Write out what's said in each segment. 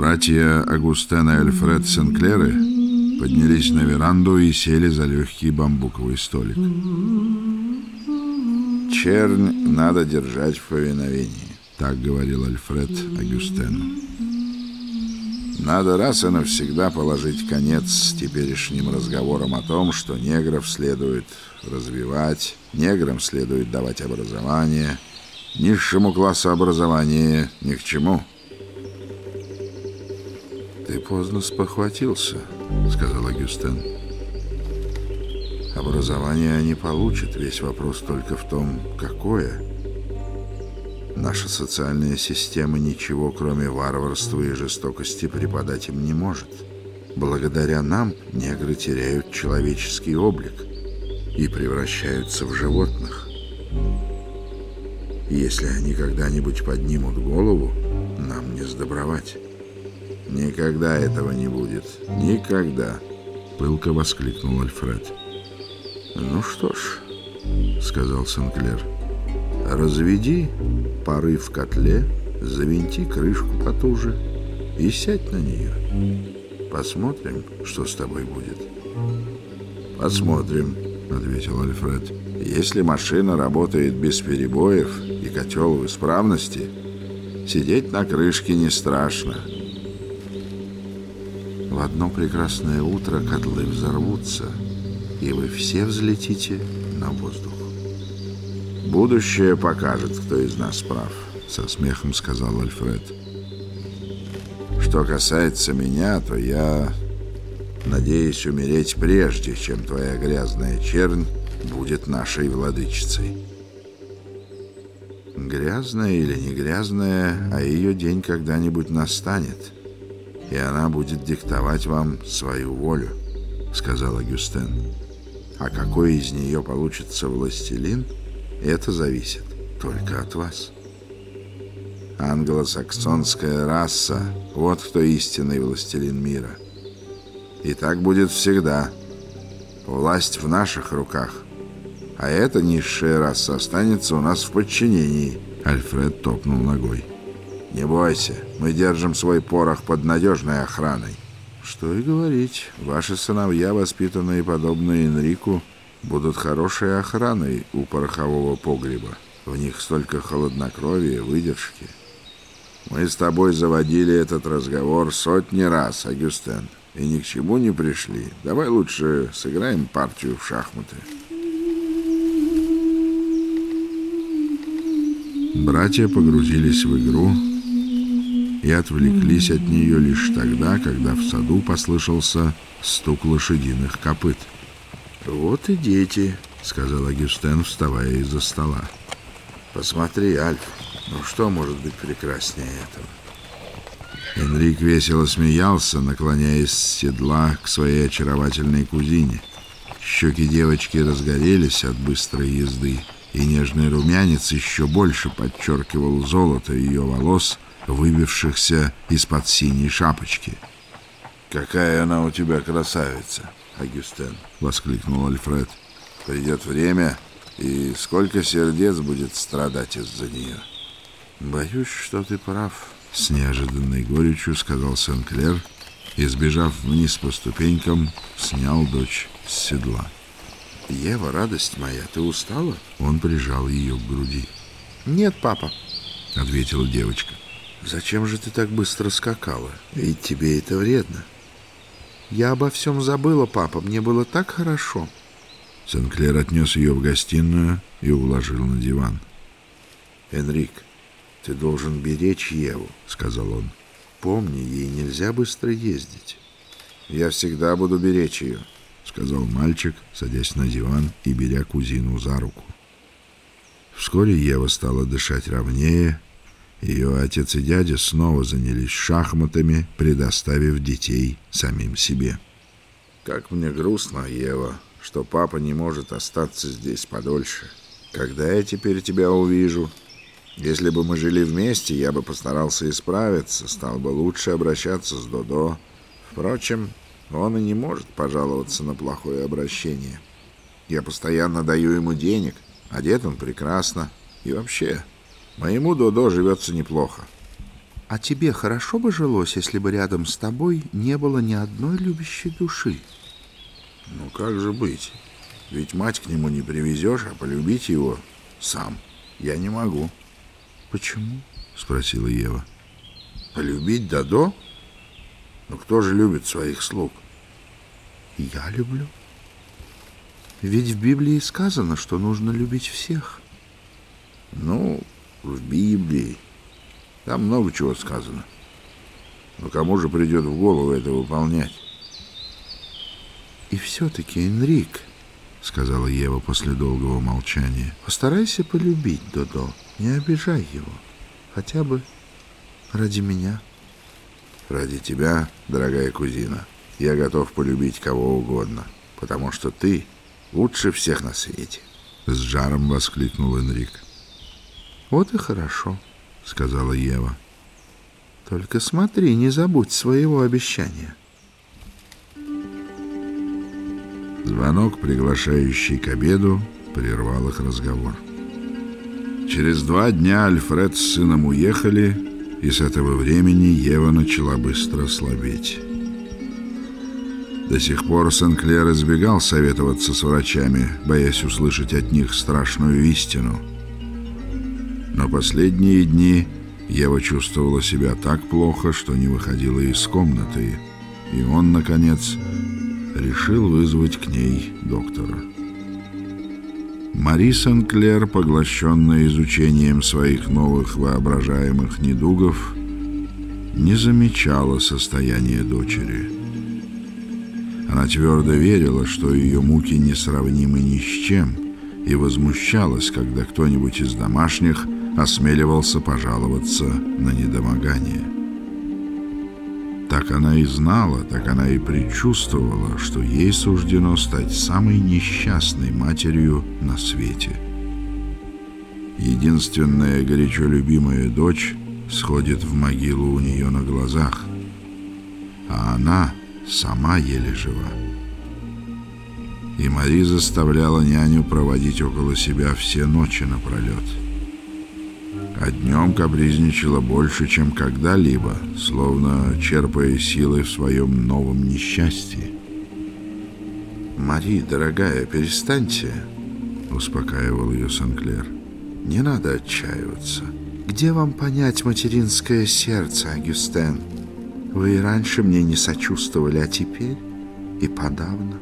Братья Агустен и Альфред Сенклеры поднялись на веранду и сели за легкий бамбуковый столик. «Чернь надо держать в повиновении», — так говорил Альфред Агустену. «Надо раз и навсегда положить конец теперешним разговорам о том, что негров следует развивать, неграм следует давать образование, низшему классу образования ни к чему». «Ты поздно спохватился», — сказал Агюстен. «Образование они получат, весь вопрос только в том, какое. Наша социальная система ничего, кроме варварства и жестокости, преподать им не может. Благодаря нам негры теряют человеческий облик и превращаются в животных. Если они когда-нибудь поднимут голову, нам не сдобровать». «Никогда этого не будет. Никогда!» — пылко воскликнул Альфред. «Ну что ж», — сказал Сенклер, — «разведи пары в котле, завинти крышку потуже и сядь на нее. Посмотрим, что с тобой будет». «Посмотрим», — ответил Альфред. «Если машина работает без перебоев и котел в исправности, сидеть на крышке не страшно». В одно прекрасное утро котлы взорвутся, и вы все взлетите на воздух. «Будущее покажет, кто из нас прав», — со смехом сказал Альфред. «Что касается меня, то я надеюсь умереть прежде, чем твоя грязная чернь будет нашей владычицей». Грязная или не грязная, а ее день когда-нибудь настанет — и она будет диктовать вам свою волю», — сказал Агюстен. «А какой из нее получится властелин, это зависит только от вас». Англосаксонская раса — вот кто истинный властелин мира. И так будет всегда. Власть в наших руках. А эта низшая раса останется у нас в подчинении. Альфред топнул ногой. Не бойся, мы держим свой порох под надежной охраной. Что и говорить, ваши сыновья, воспитанные подобно Энрику, будут хорошей охраной у порохового погреба. В них столько холоднокровия, выдержки. Мы с тобой заводили этот разговор сотни раз, Агюстен, и ни к чему не пришли. Давай лучше сыграем партию в шахматы. Братья погрузились в игру, и отвлеклись от нее лишь тогда, когда в саду послышался стук лошадиных копыт. «Вот и дети», — сказал Агюстен, вставая из-за стола. «Посмотри, Альф, ну что может быть прекраснее этого?» Энрик весело смеялся, наклоняясь с седла к своей очаровательной кузине. Щеки девочки разгорелись от быстрой езды, и нежный румянец еще больше подчеркивал золото ее волос — выбившихся из-под синей шапочки. «Какая она у тебя красавица, Агюстен!» — воскликнул Альфред. «Придет время, и сколько сердец будет страдать из-за нее!» «Боюсь, что ты прав», — с неожиданной горечью сказал Сенклер и, сбежав вниз по ступенькам, снял дочь с седла. «Ева, радость моя, ты устала?» Он прижал ее к груди. «Нет, папа», — ответила девочка. Зачем же ты так быстро скакала? Ведь тебе это вредно. Я обо всем забыла, папа. Мне было так хорошо. Сенклер отнес ее в гостиную и уложил на диван. «Энрик, ты должен беречь Еву», — сказал он. «Помни, ей нельзя быстро ездить». «Я всегда буду беречь ее», — сказал мальчик, садясь на диван и беря кузину за руку. Вскоре Ева стала дышать ровнее, ее отец и дядя снова занялись шахматами, предоставив детей самим себе. «Как мне грустно, Ева, что папа не может остаться здесь подольше. Когда я теперь тебя увижу? Если бы мы жили вместе, я бы постарался исправиться, стал бы лучше обращаться с Додо. Впрочем, он и не может пожаловаться на плохое обращение. Я постоянно даю ему денег, одет он прекрасно. И вообще, Моему Додо живется неплохо. А тебе хорошо бы жилось, если бы рядом с тобой не было ни одной любящей души? Ну как же быть? Ведь мать к нему не привезешь, а полюбить его сам я не могу. Почему? Спросила Ева. Полюбить Дадо? Ну кто же любит своих слуг? Я люблю. Ведь в Библии сказано, что нужно любить всех. Ну, в Библии. Там много чего сказано. Но кому же придет в голову это выполнять? И все-таки, Энрик, — сказала Ева после долгого молчания, — постарайся полюбить Додо, не обижай его, хотя бы ради меня. Ради тебя, дорогая кузина, я готов полюбить кого угодно, потому что ты лучше всех на свете. С жаром воскликнул Энрик. Вот и хорошо, — сказала Ева. Только смотри, не забудь своего обещания. Звонок, приглашающий к обеду, прервал их разговор. Через два дня Альфред с сыном уехали, и с этого времени Ева начала быстро слабеть. До сих пор Сенклер избегал советоваться с врачами, боясь услышать от них страшную истину. Но последние дни Ева чувствовала себя так плохо, что не выходила из комнаты, и он, наконец, решил вызвать к ней доктора. Мари Сенклер, поглощенная изучением своих новых воображаемых недугов, не замечала состояния дочери. Она твердо верила, что ее муки несравнимы ни с чем, и возмущалась, когда кто-нибудь из домашних осмеливался пожаловаться на недомогание. Так она и знала, так она и предчувствовала, что ей суждено стать самой несчастной матерью на свете. Единственная горячо любимая дочь сходит в могилу у нее на глазах, а она сама еле жива. И Мари заставляла няню проводить около себя все ночи напролет а днем капризничала больше, чем когда-либо, словно черпая силы в своем новом несчастье. «Мари, дорогая, перестаньте», — успокаивал ее Санклер. «Не надо отчаиваться. Где вам понять материнское сердце, Агюстен? Вы и раньше мне не сочувствовали, а теперь и подавно.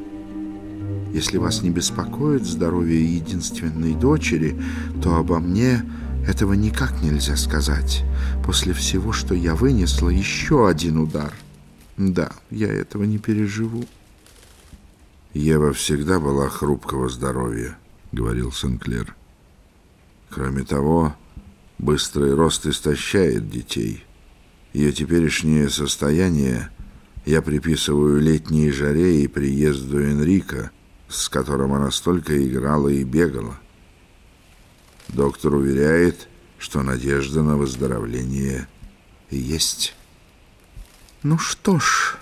Если вас не беспокоит здоровье единственной дочери, то обо мне этого никак нельзя сказать. После всего, что я вынесла, еще один удар. Да, я этого не переживу. Ева всегда была хрупкого здоровья, говорил Сенклер. Кроме того, быстрый рост истощает детей. Ее теперешнее состояние я приписываю летней жаре и приезду Энрика, с которым она столько играла и бегала. Доктор уверяет, что надежда на выздоровление есть. Ну что ж,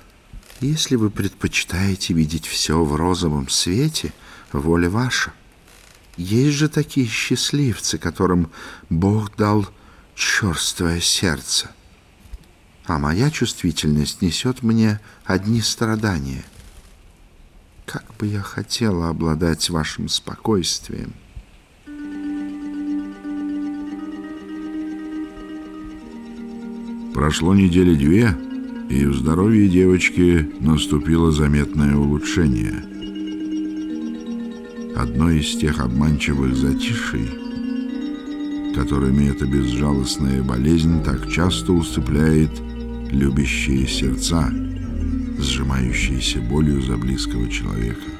если вы предпочитаете видеть все в розовом свете, воля ваша. Есть же такие счастливцы, которым Бог дал черствое сердце. А моя чувствительность несет мне одни страдания. Как бы я хотела обладать вашим спокойствием. — Прошло недели две, и в здоровье девочки наступило заметное улучшение. Одно из тех обманчивых затишей, которыми эта безжалостная болезнь так часто усыпляет любящие сердца, сжимающиеся болью за близкого человека.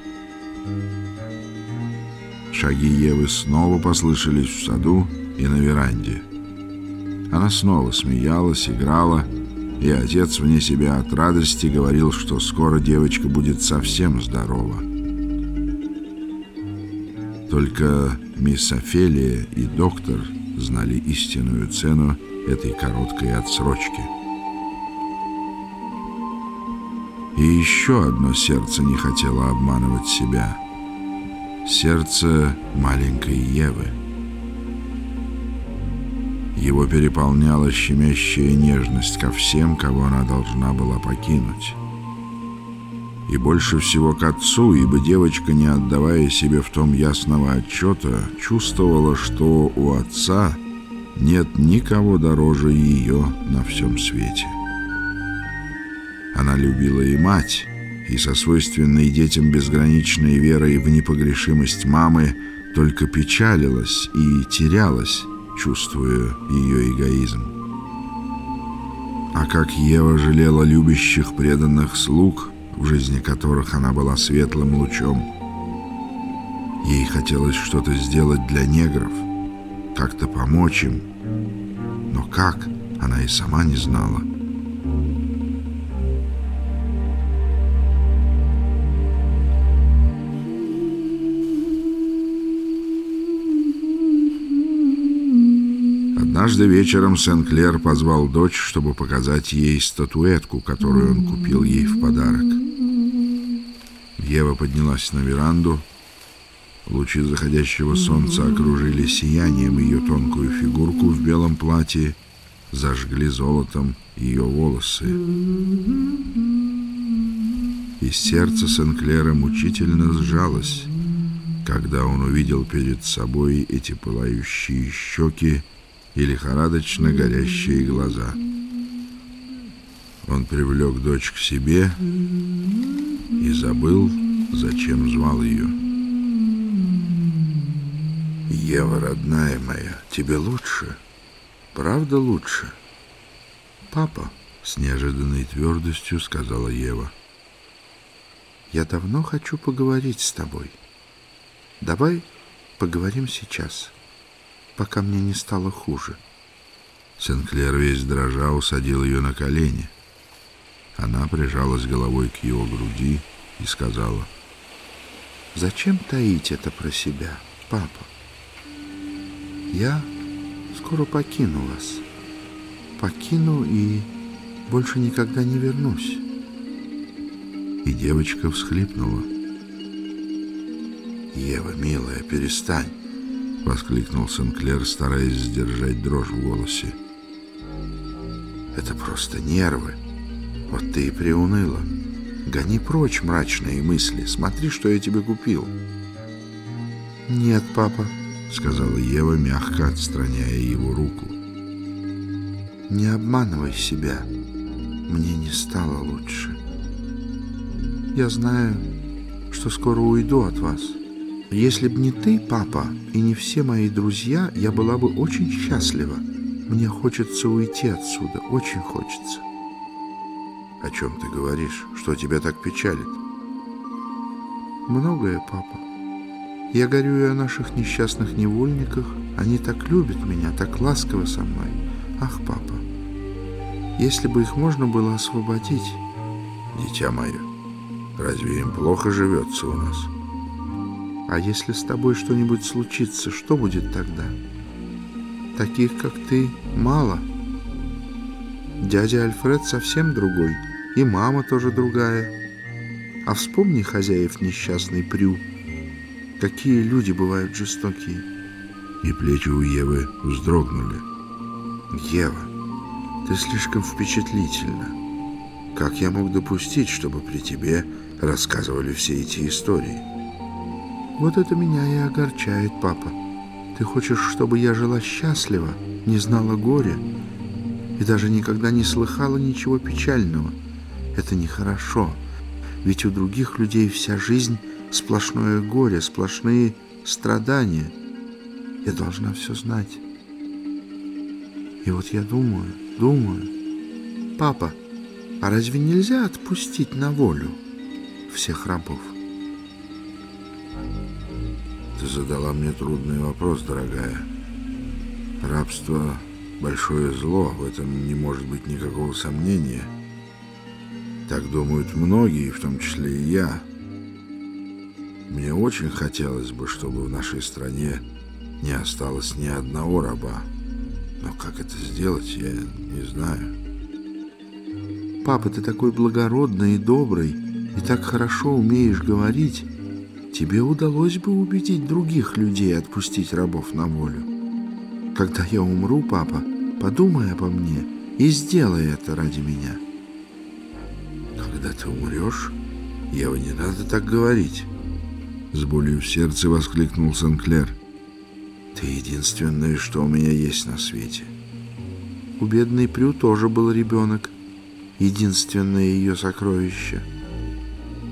Шаги Евы снова послышались в саду и на веранде — она снова смеялась, играла, и отец вне себя от радости говорил, что скоро девочка будет совсем здорова. Только мисс Офелия и доктор знали истинную цену этой короткой отсрочки. И еще одно сердце не хотело обманывать себя. Сердце маленькой Евы. Его переполняла щемящая нежность ко всем, кого она должна была покинуть. И больше всего к отцу, ибо девочка, не отдавая себе в том ясного отчета, чувствовала, что у отца нет никого дороже ее на всем свете. Она любила и мать, и со свойственной детям безграничной верой в непогрешимость мамы только печалилась и терялась, чувствуя ее эгоизм. А как Ева жалела любящих преданных слуг, в жизни которых она была светлым лучом, ей хотелось что-то сделать для негров, как-то помочь им, но как, она и сама не знала. Однажды вечером Сен-Клер позвал дочь, чтобы показать ей статуэтку, которую он купил ей в подарок. Ева поднялась на веранду. Лучи заходящего солнца окружили сиянием ее тонкую фигурку в белом платье, зажгли золотом ее волосы. И сердце Сен-Клера мучительно сжалось, когда он увидел перед собой эти пылающие щеки, и лихорадочно горящие глаза. Он привлек дочь к себе и забыл, зачем звал ее. «Ева, родная моя, тебе лучше? Правда лучше?» «Папа», — с неожиданной твердостью сказала Ева, — «я давно хочу поговорить с тобой. Давай поговорим сейчас» пока мне не стало хуже. Сенклер весь дрожа усадил ее на колени. Она прижалась головой к его груди и сказала, «Зачем таить это про себя, папа? Я скоро покину вас. Покину и больше никогда не вернусь». И девочка всхлипнула. «Ева, милая, перестань воскликнул Сенклер, стараясь сдержать дрожь в голосе. Это просто нервы. Вот ты и приуныла. Гони прочь мрачные мысли. Смотри, что я тебе купил. Нет, папа, сказала Ева, мягко отстраняя его руку. Не обманывай себя. Мне не стало лучше. Я знаю, что скоро уйду от вас. Если б не ты, папа, и не все мои друзья, я была бы очень счастлива. Мне хочется уйти отсюда, очень хочется. О чем ты говоришь? Что тебя так печалит? Многое, папа. Я горю о наших несчастных невольниках. Они так любят меня, так ласково со мной. Ах, папа, если бы их можно было освободить... Дитя мое, разве им плохо живется у нас? — а если с тобой что-нибудь случится, что будет тогда? Таких, как ты, мало. Дядя Альфред совсем другой, и мама тоже другая. А вспомни хозяев несчастный Прю. Какие люди бывают жестокие. И плечи у Евы вздрогнули. Ева, ты слишком впечатлительна. Как я мог допустить, чтобы при тебе рассказывали все эти истории? Вот это меня и огорчает, папа. Ты хочешь, чтобы я жила счастливо, не знала горя и даже никогда не слыхала ничего печального. Это нехорошо, ведь у других людей вся жизнь сплошное горе, сплошные страдания. Я должна все знать. И вот я думаю, думаю, папа, а разве нельзя отпустить на волю всех рабов? Ты задала мне трудный вопрос, дорогая. Рабство — большое зло, в этом не может быть никакого сомнения. Так думают многие, в том числе и я. Мне очень хотелось бы, чтобы в нашей стране не осталось ни одного раба. Но как это сделать, я не знаю. Папа, ты такой благородный и добрый, и так хорошо умеешь говорить тебе удалось бы убедить других людей отпустить рабов на волю. Когда я умру, папа, подумай обо мне и сделай это ради меня. Когда ты умрешь, Ева, не надо так говорить. С болью в сердце воскликнул Сенклер. Ты единственное, что у меня есть на свете. У бедной Прю тоже был ребенок, единственное ее сокровище.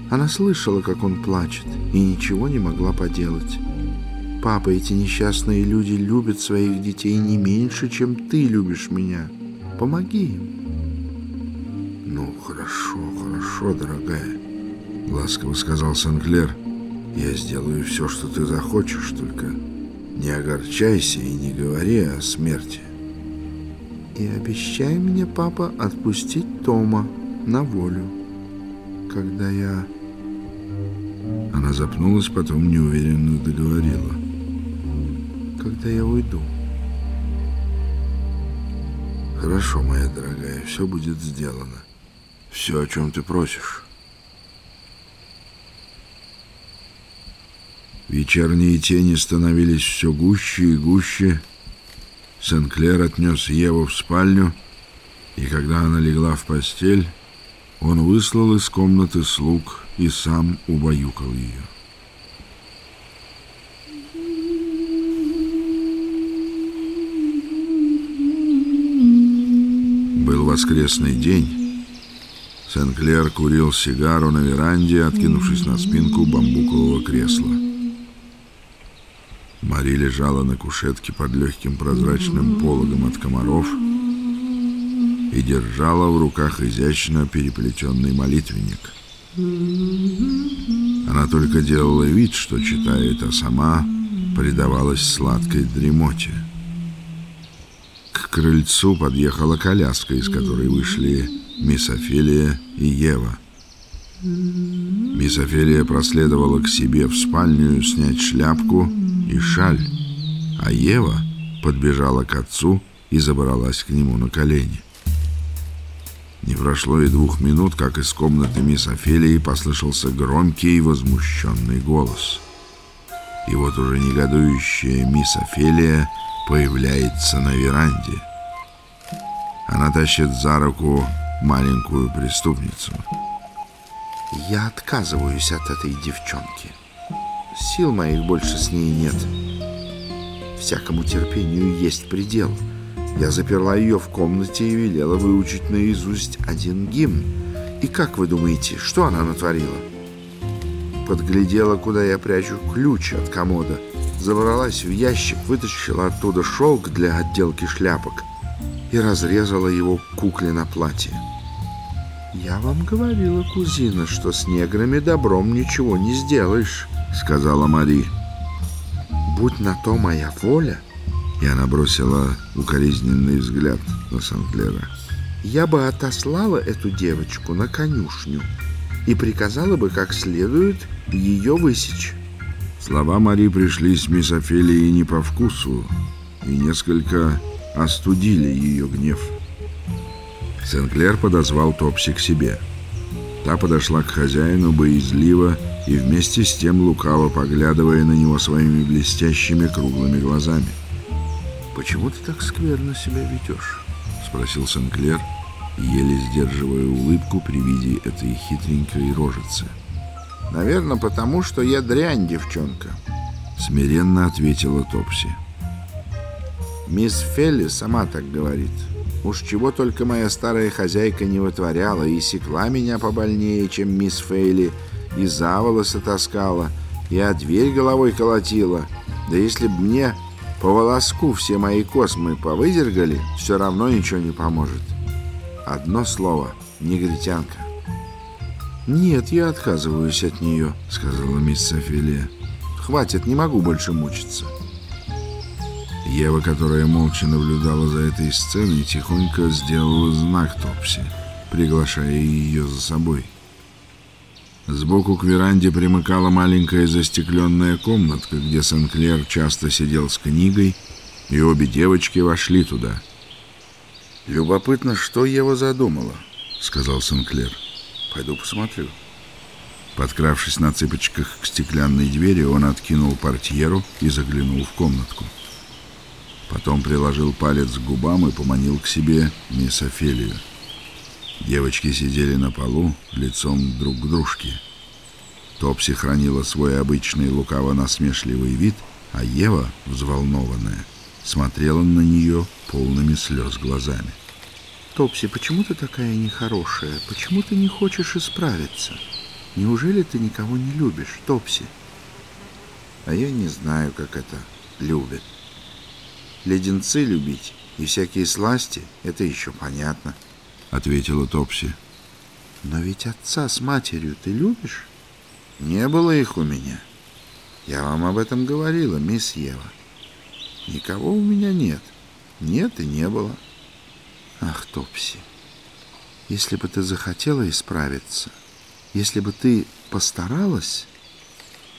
Она слышала, как он плачет, и ничего не могла поделать. Папа, эти несчастные люди любят своих детей не меньше, чем ты любишь меня. Помоги им. Ну, хорошо, хорошо, дорогая, ласково сказал Сенклер. Я сделаю все, что ты захочешь, только не огорчайся и не говори о смерти. И обещай мне, папа, отпустить Тома на волю, когда я... Она запнулась, потом неуверенно договорила. Когда я уйду. Хорошо, моя дорогая, все будет сделано. Все, о чем ты просишь. Вечерние тени становились все гуще и гуще. Сен-Клер отнес Еву в спальню, и когда она легла в постель, он выслал из комнаты слуг и сам убаюкал ее. Был воскресный день. Сен-Клер курил сигару на веранде, откинувшись на спинку бамбукового кресла. Мари лежала на кушетке под легким прозрачным пологом от комаров и держала в руках изящно переплетенный молитвенник. Она только делала вид, что читает, а сама предавалась сладкой дремоте. К крыльцу подъехала коляска, из которой вышли мисс Офелия и Ева. Мисс Офелия проследовала к себе в спальню снять шляпку и шаль, а Ева подбежала к отцу и забралась к нему на колени. Не прошло и двух минут, как из комнаты мисс Офелии послышался громкий и возмущенный голос. И вот уже негодующая мисс Офелия появляется на веранде. Она тащит за руку маленькую преступницу. «Я отказываюсь от этой девчонки», Сил моих больше с ней нет. Всякому терпению есть предел. Я заперла ее в комнате и велела выучить наизусть один гимн. И как вы думаете, что она натворила? Подглядела, куда я прячу ключ от комода, забралась в ящик, вытащила оттуда шелк для отделки шляпок и разрезала его кукле на платье. Я вам говорила, кузина, что с неграми добром ничего не сделаешь сказала Мари. «Будь на то моя воля!» И она бросила укоризненный взгляд на Санклера. «Я бы отослала эту девочку на конюшню и приказала бы как следует ее высечь». Слова Мари пришли с мисс Офелией не по вкусу и несколько остудили ее гнев. Сенклер подозвал Топси к себе. Та подошла к хозяину боязливо и вместе с тем лукаво поглядывая на него своими блестящими круглыми глазами. «Почему ты так скверно себя ведешь?» — спросил Сенклер, еле сдерживая улыбку при виде этой хитренькой рожицы. «Наверное, потому что я дрянь, девчонка», — смиренно ответила Топси. «Мисс Фелли сама так говорит. Уж чего только моя старая хозяйка не вытворяла и секла меня побольнее, чем мисс Фейли, — и за волосы таскала, и о дверь головой колотила. Да если б мне по волоску все мои космы повыдергали, все равно ничего не поможет. Одно слово — негритянка. «Нет, я отказываюсь от нее», — сказала мисс Софилия. «Хватит, не могу больше мучиться». Ева, которая молча наблюдала за этой сценой, тихонько сделала знак Топси, приглашая ее за собой. Сбоку к веранде примыкала маленькая застекленная комнатка, где Сенклер часто сидел с книгой, и обе девочки вошли туда. «Любопытно, что Ева задумала», — сказал Сенклер. «Пойду посмотрю». Подкравшись на цыпочках к стеклянной двери, он откинул портьеру и заглянул в комнатку. Потом приложил палец к губам и поманил к себе мисс Офелию. Девочки сидели на полу, лицом друг к дружке. Топси хранила свой обычный лукаво-насмешливый вид, а Ева, взволнованная, смотрела на нее полными слез глазами. «Топси, почему ты такая нехорошая? Почему ты не хочешь исправиться? Неужели ты никого не любишь, Топси?» «А я не знаю, как это любят. Леденцы любить и всякие сласти — это еще понятно», — ответила Топси. «Но ведь отца с матерью ты любишь?» «Не было их у меня. Я вам об этом говорила, мисс Ева. Никого у меня нет. Нет и не было». «Ах, Топси, если бы ты захотела исправиться, если бы ты постаралась...»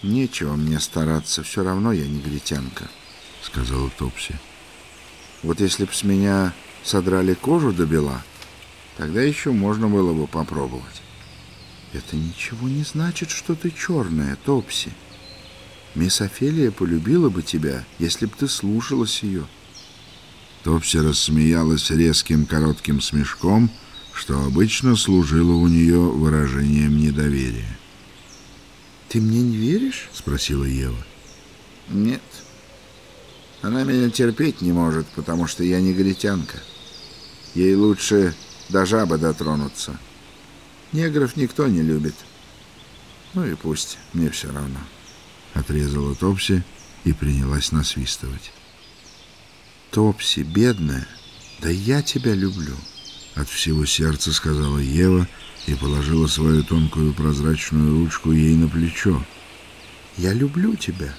«Нечего мне стараться, все равно я негритянка», — сказала Топси. Вот если б с меня содрали кожу до бела, тогда еще можно было бы попробовать. Это ничего не значит, что ты черная, Топси. Мисс Офелия полюбила бы тебя, если б ты слушалась ее. Топси рассмеялась резким коротким смешком, что обычно служило у нее выражением недоверия. «Ты мне не веришь?» — спросила Ева. «Нет», она меня терпеть не может, потому что я негритянка. Ей лучше до жабы дотронуться. Негров никто не любит. Ну и пусть, мне все равно. Отрезала Топси и принялась насвистывать. Топси, бедная, да я тебя люблю. От всего сердца сказала Ева и положила свою тонкую прозрачную ручку ей на плечо. Я люблю тебя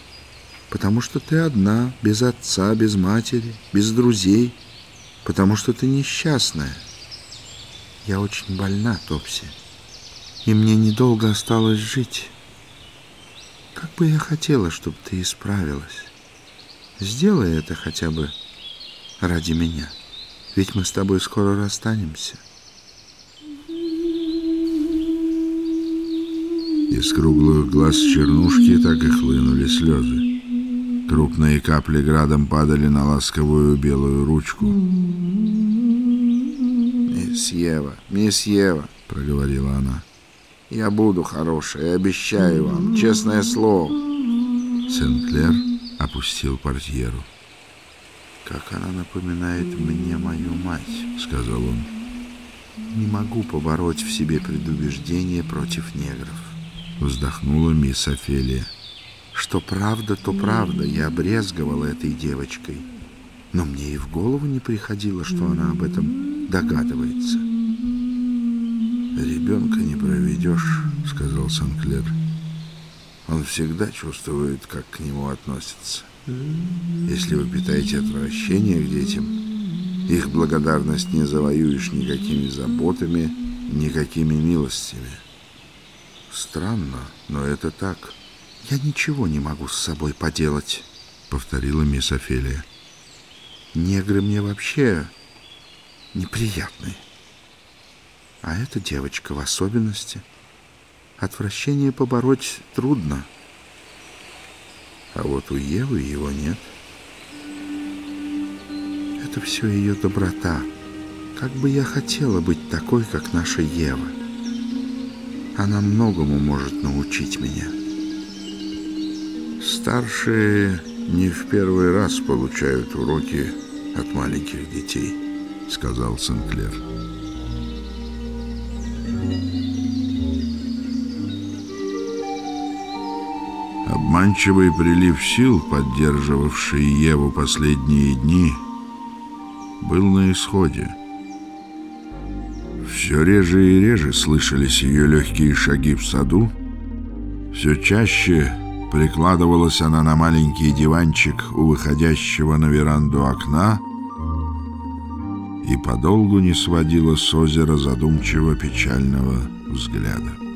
потому что ты одна, без отца, без матери, без друзей, потому что ты несчастная. Я очень больна, Топси, и мне недолго осталось жить. Как бы я хотела, чтобы ты исправилась. Сделай это хотя бы ради меня, ведь мы с тобой скоро расстанемся. Из круглых глаз чернушки так и хлынули слезы. Крупные капли градом падали на ласковую белую ручку. «Мисс Ева, мисс Ева», — проговорила она, — «я буду хорошей, обещаю вам, честное слово». Сент-Клер опустил портьеру. «Как она напоминает мне мою мать», — сказал он. «Не могу побороть в себе предубеждение против негров», — вздохнула мисс Офелия. Что правда, то правда, я обрезговала этой девочкой. Но мне и в голову не приходило, что она об этом догадывается. «Ребенка не проведешь», — сказал Санклер. «Он всегда чувствует, как к нему относятся. Если вы питаете отвращение к детям, их благодарность не завоюешь никакими заботами, никакими милостями. Странно, но это так». «Я ничего не могу с собой поделать», — повторила мисс Офелия. «Негры мне вообще неприятны. А эта девочка в особенности. Отвращение побороть трудно. А вот у Евы его нет. Это все ее доброта. Как бы я хотела быть такой, как наша Ева. Она многому может научить меня». Старшие не в первый раз получают уроки от маленьких детей, сказал Сенклер. Обманчивый прилив сил, поддерживавший Еву последние дни, был на исходе. Все реже и реже слышались ее легкие шаги в саду, все чаще Прикладывалась она на маленький диванчик у выходящего на веранду окна и подолгу не сводила с озера задумчиво печального взгляда.